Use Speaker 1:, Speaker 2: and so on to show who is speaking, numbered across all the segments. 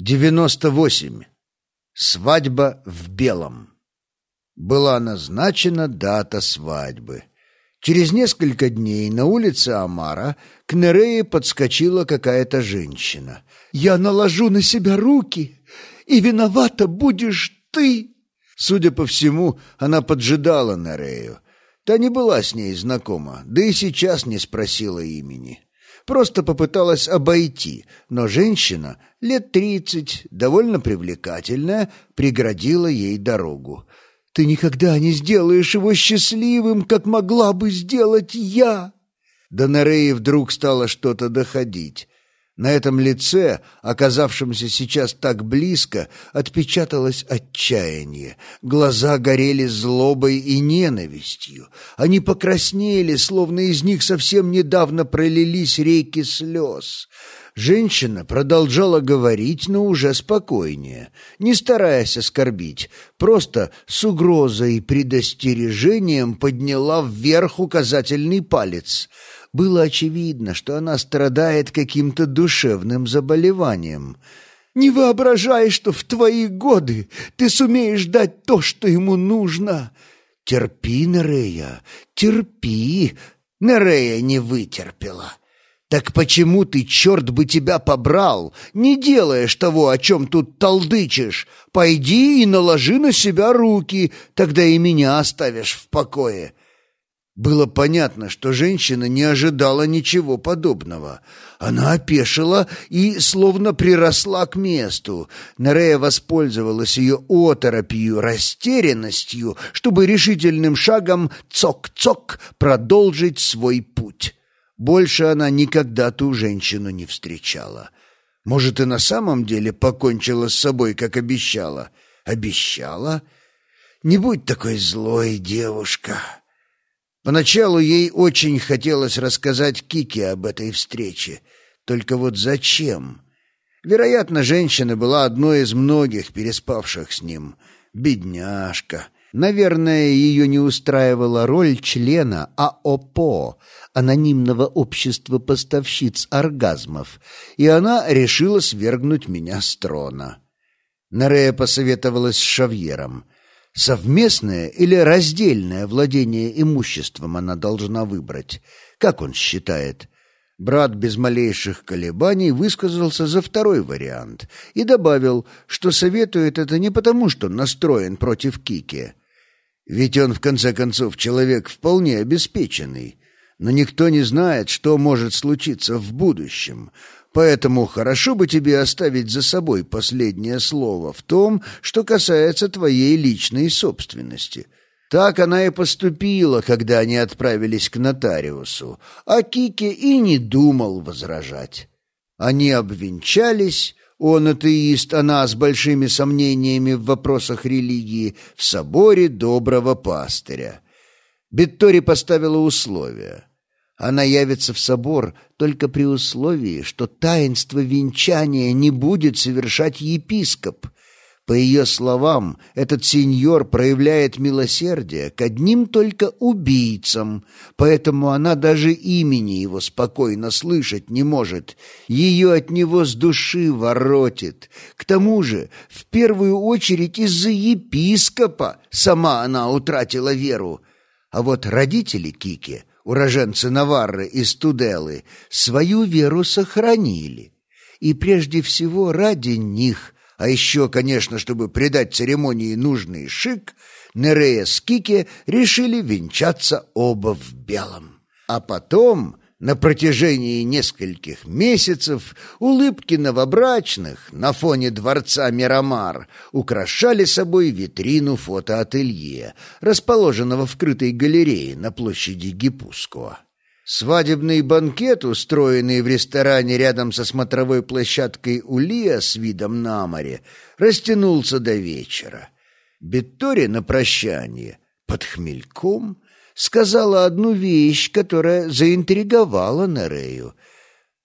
Speaker 1: 98. Свадьба в белом. Была назначена дата свадьбы. Через несколько дней на улице Амара к Нерее подскочила какая-то женщина. «Я наложу на себя руки, и виновата будешь ты!» Судя по всему, она поджидала Нерею. Та не была с ней знакома, да и сейчас не спросила имени. Просто попыталась обойти, но женщина, лет тридцать, довольно привлекательная, преградила ей дорогу. «Ты никогда не сделаешь его счастливым, как могла бы сделать я!» До Нереи вдруг стало что-то доходить. На этом лице, оказавшемся сейчас так близко, отпечаталось отчаяние. Глаза горели злобой и ненавистью. Они покраснели, словно из них совсем недавно пролились реки слез. Женщина продолжала говорить, но уже спокойнее, не стараясь оскорбить, просто с угрозой и предостережением подняла вверх указательный палец — было очевидно, что она страдает каким-то душевным заболеванием. «Не воображай, что в твои годы ты сумеешь дать то, что ему нужно!» «Терпи, Нерея, терпи!» Нерея не вытерпела. «Так почему ты, черт бы тебя побрал, не делаешь того, о чем тут толдычишь? Пойди и наложи на себя руки, тогда и меня оставишь в покое. Было понятно, что женщина не ожидала ничего подобного. Она опешила и словно приросла к месту. Нерея воспользовалась ее оторопью, растерянностью, чтобы решительным шагом цок-цок продолжить свой путь. Больше она никогда ту женщину не встречала. Может, и на самом деле покончила с собой, как обещала. Обещала? Не будь такой злой, девушка. Поначалу ей очень хотелось рассказать Кике об этой встрече. Только вот зачем? Вероятно, женщина была одной из многих переспавших с ним. Бедняжка. Наверное, ее не устраивала роль члена АОПО, анонимного общества поставщиц оргазмов, и она решила свергнуть меня с трона. Нерея посоветовалась с Шавьером — Совместное или раздельное владение имуществом она должна выбрать. Как он считает? Брат без малейших колебаний высказался за второй вариант и добавил, что советует это не потому, что настроен против Кики. Ведь он, в конце концов, человек вполне обеспеченный. Но никто не знает, что может случиться в будущем. Поэтому хорошо бы тебе оставить за собой последнее слово в том, что касается твоей личной собственности. Так она и поступила, когда они отправились к нотариусу, а Кике и не думал возражать. Они обвенчались, он атеист, она с большими сомнениями в вопросах религии, в соборе доброго пастыря. Беттори поставила условия. Она явится в собор только при условии, что таинство венчания не будет совершать епископ. По ее словам, этот сеньор проявляет милосердие к одним только убийцам, поэтому она даже имени его спокойно слышать не может. Ее от него с души воротит. К тому же, в первую очередь из-за епископа сама она утратила веру. А вот родители Кики уроженцы Наварры и Студелы, свою веру сохранили. И прежде всего ради них, а еще, конечно, чтобы придать церемонии нужный шик, Нерея с Кики решили венчаться оба в белом. А потом на протяжении нескольких месяцев улыбки новобрачных на фоне дворца Мирамар украшали собой витрину фотоателье, расположенного в крытой галерее на площади Гиппускуа. Свадебный банкет, устроенный в ресторане рядом со смотровой площадкой Улия с видом на море, растянулся до вечера. Беттори на прощание под хмельком сказала одну вещь, которая заинтриговала Нерею.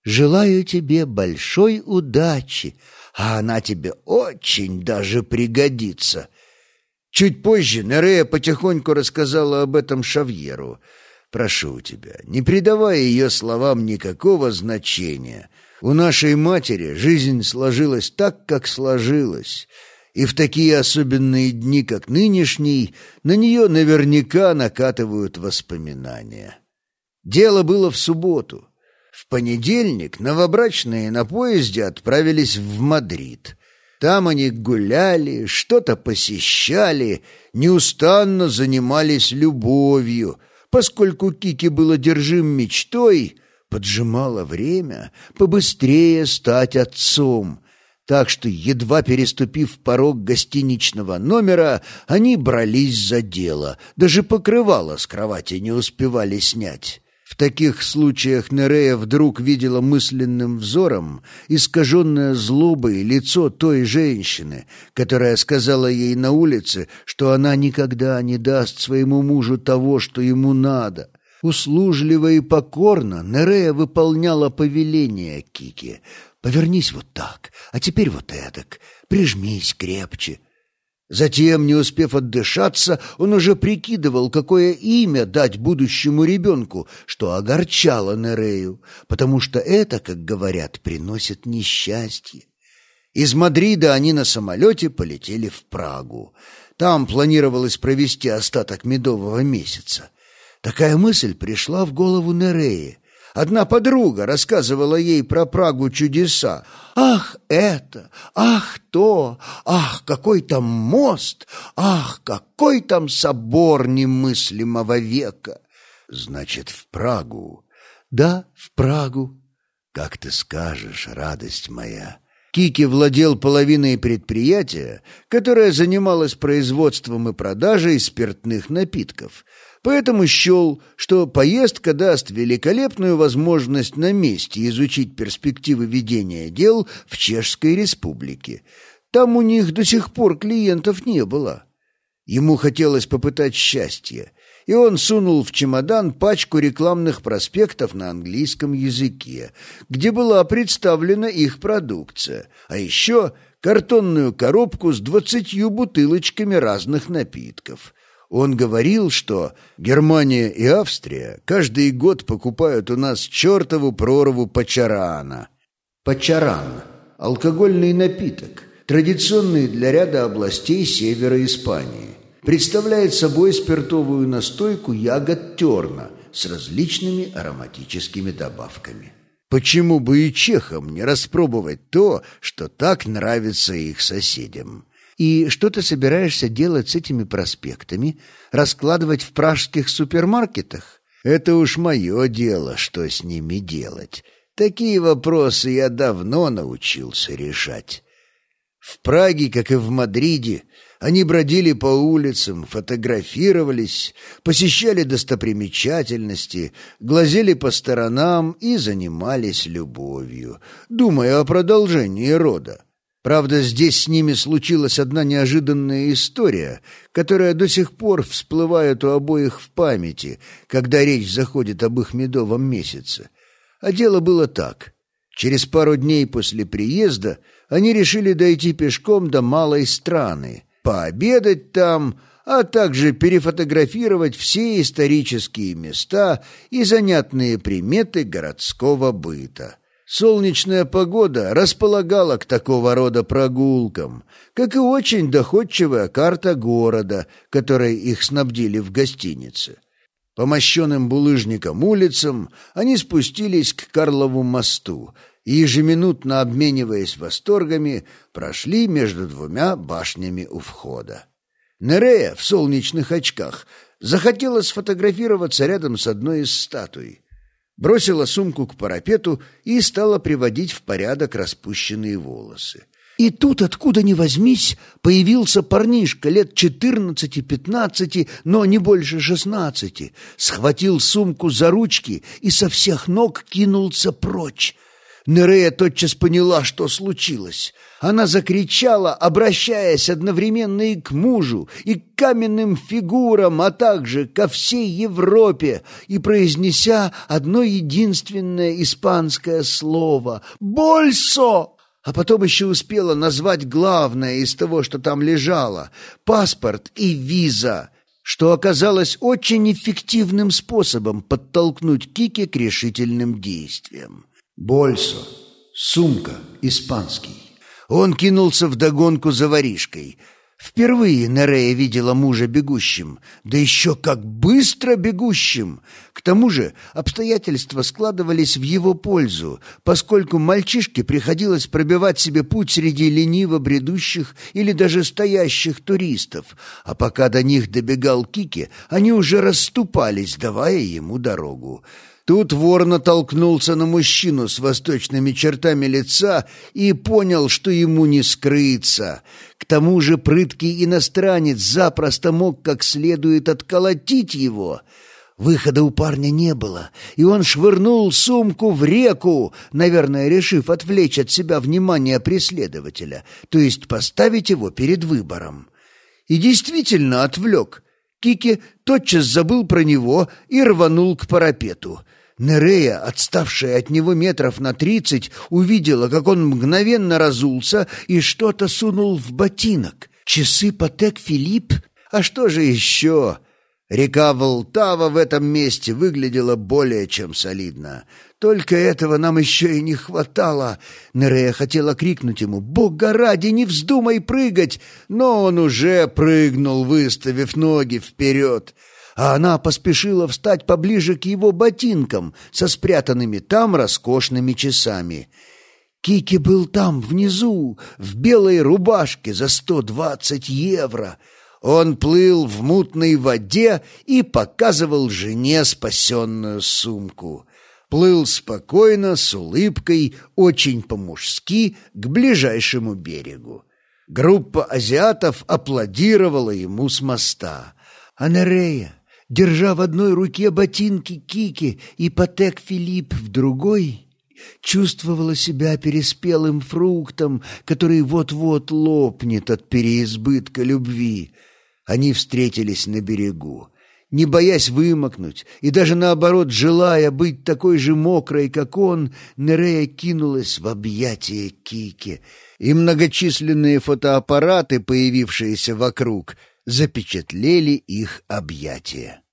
Speaker 1: «Желаю тебе большой удачи, а она тебе очень даже пригодится». Чуть позже Нерея потихоньку рассказала об этом Шавьеру. «Прошу тебя, не придавай ее словам никакого значения. У нашей матери жизнь сложилась так, как сложилась, и в такие особенные дни, как нынешний, на нее наверняка накатывают воспоминания. Дело было в субботу. В понедельник новобрачные на поезде отправились в Мадрид. Там они гуляли, что-то посещали, неустанно занимались любовью, поскольку Кики был одержим мечтой, поджимало время побыстрее стать отцом. Так что, едва переступив порог гостиничного номера, они брались за дело, даже покрывало с кровати не успевали снять. В таких случаях Нерея вдруг видела мысленным взором искаженное злобой лицо той женщины, которая сказала ей на улице, что она никогда не даст своему мужу того, что ему надо. Услужливо и покорно Нерея выполняла повеление Кики. «Повернись вот так, а теперь вот эдак, прижмись крепче». Затем, не успев отдышаться, он уже прикидывал, какое имя дать будущему ребенку, что огорчало Нерею, потому что это, как говорят, приносит несчастье. Из Мадрида они на самолете полетели в Прагу. Там планировалось провести остаток медового месяца. Такая мысль пришла в голову Нерее. Одна подруга рассказывала ей про Прагу чудеса. «Ах, это! Ах, то! Ах, какой там мост! Ах, какой там собор немыслимого века!» «Значит, в Прагу?» «Да, в Прагу». «Как ты скажешь, радость моя!» Кики владел половиной предприятия, которое занималось производством и продажей спиртных напитков – Поэтому счел, что поездка даст великолепную возможность на месте изучить перспективы ведения дел в Чешской Республике. Там у них до сих пор клиентов не было. Ему хотелось попытать счастье, и он сунул в чемодан пачку рекламных проспектов на английском языке, где была представлена их продукция, а еще картонную коробку с двадцатью бутылочками разных напитков – он говорил, что Германия и Австрия каждый год покупают у нас чертову прорву пачарана. Пачаран – алкогольный напиток, традиционный для ряда областей севера Испании. Представляет собой спиртовую настойку ягод терна с различными ароматическими добавками. Почему бы и чехам не распробовать то, что так нравится их соседям? И что ты собираешься делать с этими проспектами? Раскладывать в пражских супермаркетах? Это уж мое дело, что с ними делать. Такие вопросы я давно научился решать. В Праге, как и в Мадриде, они бродили по улицам, фотографировались, посещали достопримечательности, глазели по сторонам и занимались любовью, думая о продолжении рода. Правда, здесь с ними случилась одна неожиданная история, которая до сих пор всплывает у обоих в памяти, когда речь заходит об их медовом месяце. А дело было так. Через пару дней после приезда они решили дойти пешком до малой страны, пообедать там, а также перефотографировать все исторические места и занятные приметы городского быта. Солнечная погода располагала к такого рода прогулкам, как и очень доходчивая карта города, которой их снабдили в гостинице. По мощенным булыжникам улицам они спустились к Карлову мосту и, ежеминутно обмениваясь восторгами, прошли между двумя башнями у входа. Нерея в солнечных очках захотела сфотографироваться рядом с одной из статуй бросила сумку к парапету и стала приводить в порядок распущенные волосы. И тут, откуда ни возьмись, появился парнишка лет четырнадцати-пятнадцати, но не больше шестнадцати, схватил сумку за ручки и со всех ног кинулся прочь. Нерея тотчас поняла, что случилось. Она закричала, обращаясь одновременно и к мужу, и к каменным фигурам, а также ко всей Европе, и произнеся одно единственное испанское слово «Больсо!» а потом еще успела назвать главное из того, что там лежало — паспорт и виза, что оказалось очень эффективным способом подтолкнуть Кики к решительным действиям. Больсо. Сумка, испанский. Он кинулся вдогонку за воришкой — Впервые Нерея видела мужа бегущим, да еще как быстро бегущим. К тому же обстоятельства складывались в его пользу, поскольку мальчишке приходилось пробивать себе путь среди лениво бредущих или даже стоящих туристов, а пока до них добегал Кики, они уже расступались, давая ему дорогу. Тут вор натолкнулся на мужчину с восточными чертами лица и понял, что ему не скрыться. К тому же прыткий иностранец запросто мог как следует отколотить его. Выхода у парня не было, и он швырнул сумку в реку, наверное, решив отвлечь от себя внимание преследователя, то есть поставить его перед выбором. И действительно отвлек. Кики тотчас забыл про него и рванул к парапету — Нерея, отставшая от него метров на тридцать, увидела, как он мгновенно разулся и что-то сунул в ботинок. Часы Патек Филипп? А что же еще? Река Волтава в этом месте выглядела более чем солидно. Только этого нам еще и не хватало. Нерея хотела крикнуть ему «Бога ради, не вздумай прыгать!» Но он уже прыгнул, выставив ноги вперед а она поспешила встать поближе к его ботинкам со спрятанными там роскошными часами. Кики был там, внизу, в белой рубашке за сто двадцать евро. Он плыл в мутной воде и показывал жене спасенную сумку. Плыл спокойно, с улыбкой, очень по-мужски, к ближайшему берегу. Группа азиатов аплодировала ему с моста. А Нерея держа в одной руке ботинки Кики и Патек Филипп в другой, чувствовала себя переспелым фруктом, который вот-вот лопнет от переизбытка любви. Они встретились на берегу. Не боясь вымокнуть и даже наоборот желая быть такой же мокрой, как он, Нерея кинулась в объятия Кики, и многочисленные фотоаппараты, появившиеся вокруг, запечатлели их объятия.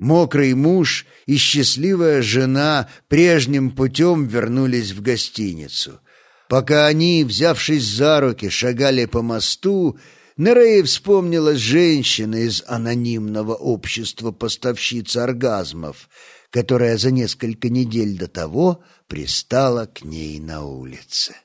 Speaker 1: Мокрый муж и счастливая жена прежним путем вернулись в гостиницу. Пока они, взявшись за руки, шагали по мосту, Нерее вспомнилась женщина из анонимного общества поставщиц оргазмов, которая за несколько недель до того пристала к ней на улице.